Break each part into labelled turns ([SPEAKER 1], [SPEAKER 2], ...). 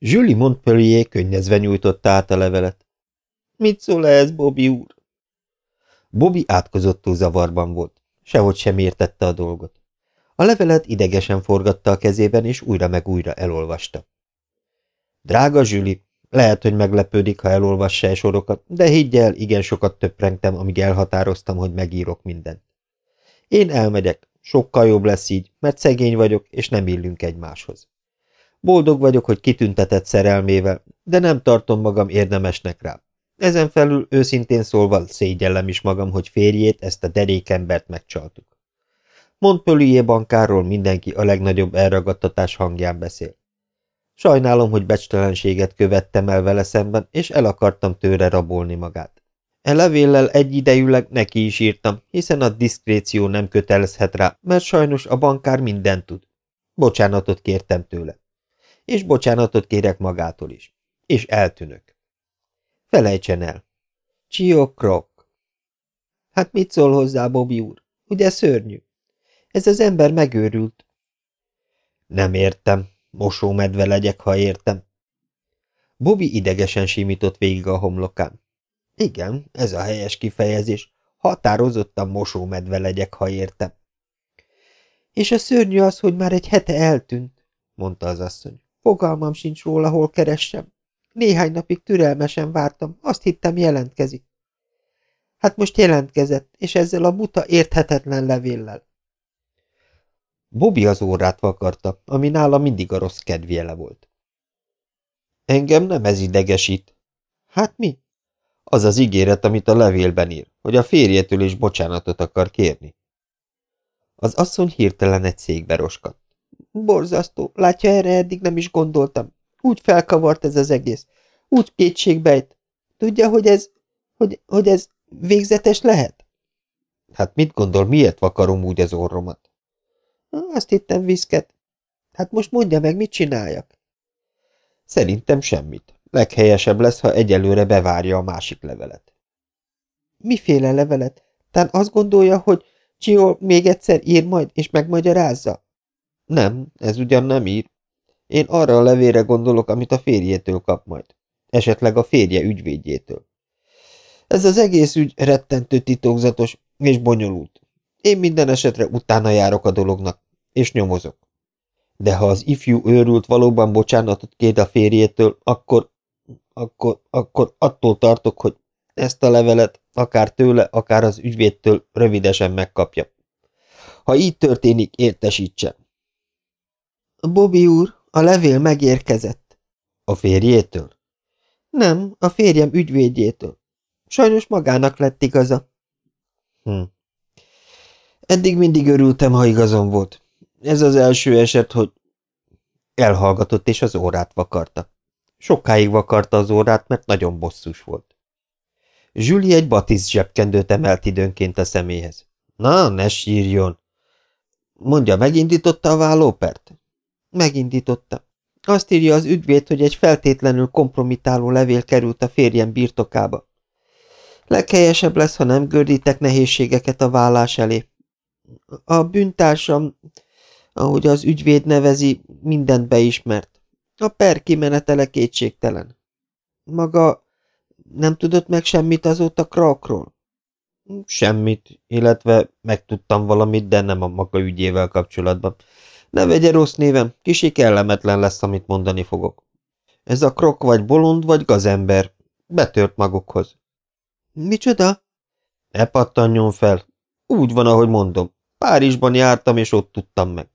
[SPEAKER 1] Julie Montpellier könnyezve nyújtotta át a levelet. Mit szól -e ez, Bobby úr? Bobby átkozottul zavarban volt. Sehogy sem értette a dolgot. A levelet idegesen forgatta a kezében, és újra meg újra elolvasta. Drága Zsüli, lehet, hogy meglepődik, ha elolvassa e sorokat, de higgy el, igen sokat töprengtem, amíg elhatároztam, hogy megírok mindent. Én elmegyek, sokkal jobb lesz így, mert szegény vagyok, és nem illünk egymáshoz. Boldog vagyok, hogy kitüntetett szerelmével, de nem tartom magam érdemesnek rá. Ezen felül őszintén szólva szégyellem is magam, hogy férjét, ezt a derékembert megcsaltuk. Montpellier bankáról mindenki a legnagyobb elragadtatás hangján beszél. Sajnálom, hogy becstelenséget követtem el vele szemben, és el akartam tőle rabolni magát. E levéllel egyidejűleg neki is írtam, hiszen a diszkréció nem kötelezhet rá, mert sajnos a bankár mindent tud. Bocsánatot kértem tőle. És bocsánatot kérek magától is. És eltűnök. Felejtsen el. Csiok-krok. Hát mit szól hozzá, Bobby úr? Ugye szörnyű? Ez az ember megőrült. Nem értem. Mosómedve legyek, ha értem. Bobby idegesen simított végig a homlokán. Igen, ez a helyes kifejezés. Határozottan mosómedve legyek, ha értem. És a szörnyű az, hogy már egy hete eltűnt, mondta az asszony. Fogalmam sincs róla, hol keressem. Néhány napig türelmesen vártam, azt hittem jelentkezik. Hát most jelentkezett, és ezzel a buta érthetetlen levéllel. Bobby az órát vakarta, ami nála mindig a rossz kedvjele volt. Engem nem ez idegesít. Hát mi? Az az ígéret, amit a levélben ír, hogy a férjétől is bocsánatot akar kérni. Az asszony hirtelen egy székbe roskadt. Borzasztó, látja, erre eddig nem is gondoltam. Úgy felkavart ez az egész. Úgy kétségbejt. Tudja, hogy ez, hogy, hogy ez végzetes lehet? Hát mit gondol, miért vakarom úgy az orromat? Azt hittem viszket. Hát most mondja meg, mit csináljak? Szerintem semmit. Leghelyesebb lesz, ha egyelőre bevárja a másik levelet. Miféle levelet? Tán azt gondolja, hogy Csió még egyszer ír majd, és megmagyarázza? Nem, ez ugyan nem ír. Én arra a levére gondolok, amit a férjétől kap majd. Esetleg a férje ügyvédjétől. Ez az egész ügy rettentő titokzatos és bonyolult. Én minden esetre utána járok a dolognak, és nyomozok. De ha az ifjú őrült valóban bocsánatot kér a férjétől, akkor, akkor, akkor attól tartok, hogy ezt a levelet akár tőle, akár az ügyvédtől rövidesen megkapja. Ha így történik, értesítsen. Bobby úr, a levél megérkezett. A férjétől? Nem, a férjem ügyvédjétől. Sajnos magának lett igaza. Hm. Eddig mindig örültem, ha igazam volt. Ez az első eset, hogy... Elhallgatott, és az órát vakarta. Sokáig vakarta az órát, mert nagyon bosszus volt. Zsüli egy batisz zsebkendőt emelt időnként a szeméhez. Na, ne sírjon! Mondja, megindította a vállópert? Megindította. Azt írja az ügyvéd, hogy egy feltétlenül kompromitáló levél került a férjem birtokába. Leghelyesebb lesz, ha nem gördítek nehézségeket a vállás elé. A bűntársam, ahogy az ügyvéd nevezi, mindent beismert. A per kimenetele kétségtelen. Maga nem tudott meg semmit azóta Krakról? Semmit, illetve megtudtam valamit, de nem a maga ügyével kapcsolatban. Ne vegye rossz névem, kisi kellemetlen lesz, amit mondani fogok. Ez a krok vagy bolond, vagy gazember. Betört magukhoz. Micsoda? Ne pattanjon fel. Úgy van, ahogy mondom. Párizsban jártam, és ott tudtam meg.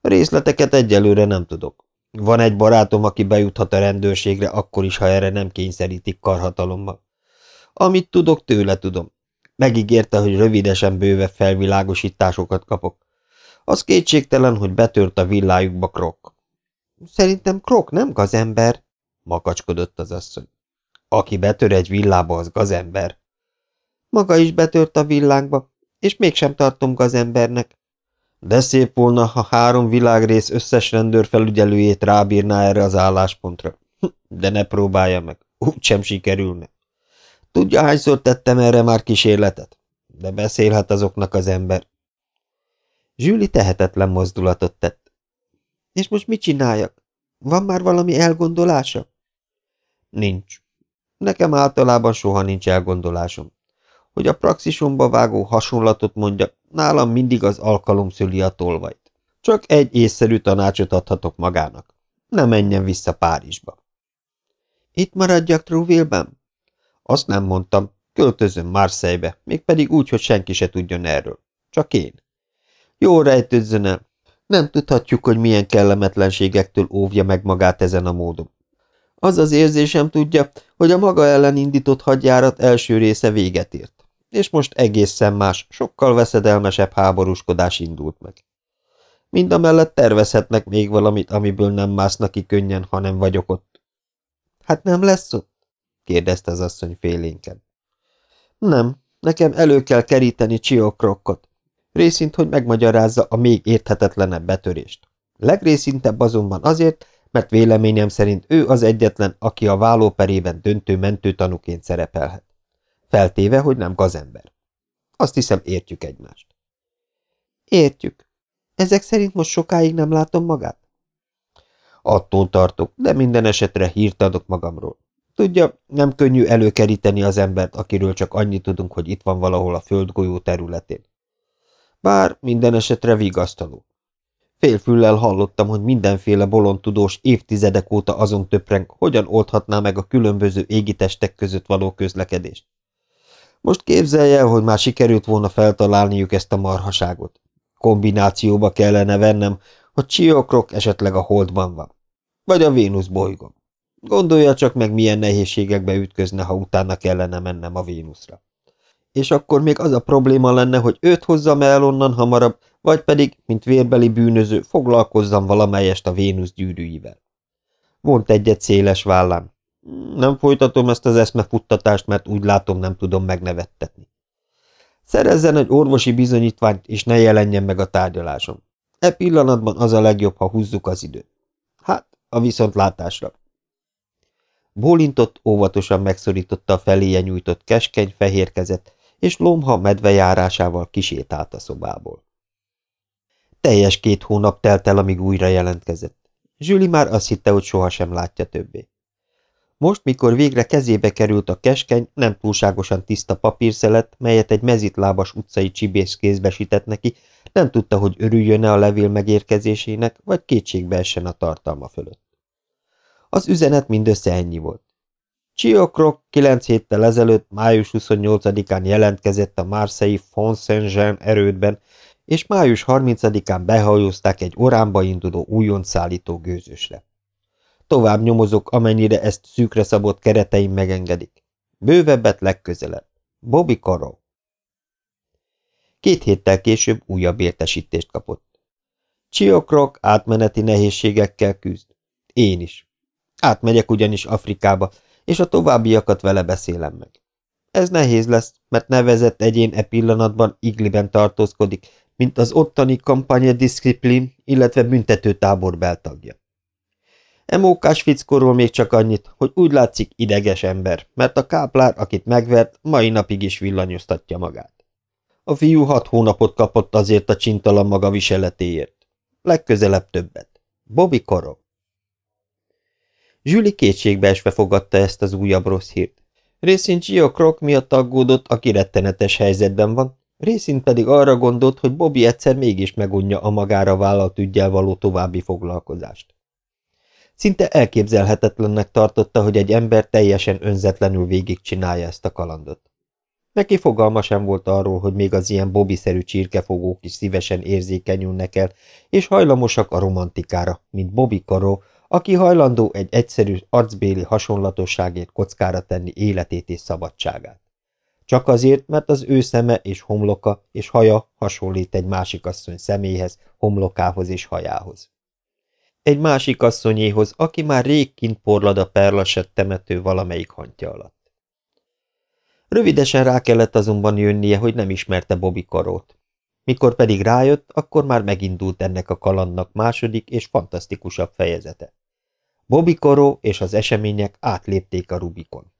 [SPEAKER 1] A részleteket egyelőre nem tudok. Van egy barátom, aki bejuthat a rendőrségre, akkor is, ha erre nem kényszerítik karhatalommal. Amit tudok, tőle tudom. Megígérte, hogy rövidesen bőve felvilágosításokat kapok. Az kétségtelen, hogy betört a villájukba Krok. Szerintem Krok nem gazember, makacskodott az asszony. Aki betör egy villába, az gazember. Maga is betört a villánkba, és mégsem tartom gazembernek. De szép volna, ha három világrész összes rendőrfelügyelőjét rábírná erre az álláspontra. De ne próbálja meg, úgysem sikerülne. Tudja, hányszor tettem erre már kísérletet? De beszélhet azoknak az ember. Zsüli tehetetlen mozdulatot tett. És most mit csináljak? Van már valami elgondolása? Nincs. Nekem általában soha nincs elgondolásom. Hogy a praxisomba vágó hasonlatot mondja, nálam mindig az alkalom szüli a tolvajt. Csak egy észszerű tanácsot adhatok magának. Ne menjen vissza Párizsba. Itt maradjak Trouville-ben? Azt nem mondtam. Költözöm Marseille-be, mégpedig úgy, hogy senki se tudjon erről. Csak én. Jó rejtőzzön el. Nem tudhatjuk, hogy milyen kellemetlenségektől óvja meg magát ezen a módon. Az az érzésem tudja, hogy a maga ellen indított hadjárat első része véget ért, és most egészen más, sokkal veszedelmesebb háborúskodás indult meg. Mindamellett tervezhetnek még valamit, amiből nem másznak ki könnyen, ha nem vagyok ott. Hát nem lesz ott? kérdezte az asszony félénken. Nem, nekem elő kell keríteni Csiokrokkot. Részint, hogy megmagyarázza a még érthetetlenebb betörést. Legrészintebb azonban azért, mert véleményem szerint ő az egyetlen, aki a vállóperében döntő mentőtanúként szerepelhet. Feltéve, hogy nem gazember. Azt hiszem, értjük egymást. Értjük. Ezek szerint most sokáig nem látom magát? Attól tartok, de minden esetre hírt adok magamról. Tudja, nem könnyű előkeríteni az embert, akiről csak annyit tudunk, hogy itt van valahol a földgolyó területén. Bár minden esetre vigasztaló. Félfüllel hallottam, hogy mindenféle bolondtudós évtizedek óta azon töpreng, hogyan oldhatná meg a különböző égitestek között való közlekedést. Most képzelje el, hogy már sikerült volna feltalálniuk ezt a marhaságot. Kombinációba kellene vennem, hogy Csiokrok esetleg a Holdban van. Vagy a Vénusz bolygón. Gondolja csak meg, milyen nehézségekbe ütközne, ha utána kellene mennem a Vénuszra. És akkor még az a probléma lenne, hogy őt hozzam el onnan hamarabb, vagy pedig, mint vérbeli bűnöző, foglalkozzam valamelyest a Vénusz gyűrűivel. Vont egyet széles vállám. Nem folytatom ezt az eszmefuttatást, mert úgy látom, nem tudom megnevettetni. Szerezzen egy orvosi bizonyítványt, és ne jelenjen meg a tárgyalásom. E pillanatban az a legjobb, ha húzzuk az időt. Hát, a viszontlátásra. Bólintott, óvatosan megszorította a feléje nyújtott keskeny, fehér kezet, és lomha medvejárásával kisétált a szobából. Teljes két hónap telt el, amíg újra jelentkezett. Zsüli már azt hitte, hogy sohasem látja többé. Most, mikor végre kezébe került a keskeny, nem túlságosan tiszta papírszelet, melyet egy mezitlábas utcai csibész kézbe sütett neki, nem tudta, hogy örüljön-e a levél megérkezésének, vagy kétségbe essen a tartalma fölött. Az üzenet mindössze ennyi volt. Csiokrok kilenc héttel ezelőtt, május 28-án jelentkezett a Marseille Font erődben, és május 30-án behajózták egy oránba induló újonc szállító gőzösre. Tovább nyomozok, amennyire ezt szűkre szabott kereteim megengedik. Bővebbet legközelebb. Bobby Caro. Két héttel később újabb értesítést kapott. Csiokrok átmeneti nehézségekkel küzd. Én is. Átmegyek ugyanis Afrikába, és a továbbiakat vele beszélem meg. Ez nehéz lesz, mert nevezett egyén e pillanatban Igliben tartózkodik, mint az ottani kampanya disziplin, illetve büntetőtábor beltagja. Emókás fickóról még csak annyit, hogy úgy látszik ideges ember, mert a káplár, akit megvert, mai napig is villanyoztatja magát. A fiú hat hónapot kapott azért a csintalan maga viseletéért. Legközelebb többet. Bobby Korov. Zsüli kétségbeesve fogadta ezt az újabb rossz hírt. Részint Gio Krok miatt aggódott, aki rettenetes helyzetben van, részint pedig arra gondolt, hogy Bobby egyszer mégis megunja a magára vállalt ügyel való további foglalkozást. Szinte elképzelhetetlennek tartotta, hogy egy ember teljesen önzetlenül végigcsinálja ezt a kalandot. Neki fogalma sem volt arról, hogy még az ilyen bobiszerű csirkefogók is szívesen érzékenyülnek el, és hajlamosak a romantikára, mint Bobby Caro, aki hajlandó egy egyszerű arcbéli hasonlatosságért kockára tenni életét és szabadságát. Csak azért, mert az ő szeme és homloka és haja hasonlít egy másik asszony személyhez, homlokához és hajához. Egy másik asszonyéhoz, aki már rég kint porlad a perlasett temető valamelyik hantja alatt. Rövidesen rá kellett azonban jönnie, hogy nem ismerte Bobby karót. Mikor pedig rájött, akkor már megindult ennek a kalandnak második és fantasztikusabb fejezete. Bobby Koró és az események átlépték a Rubikon.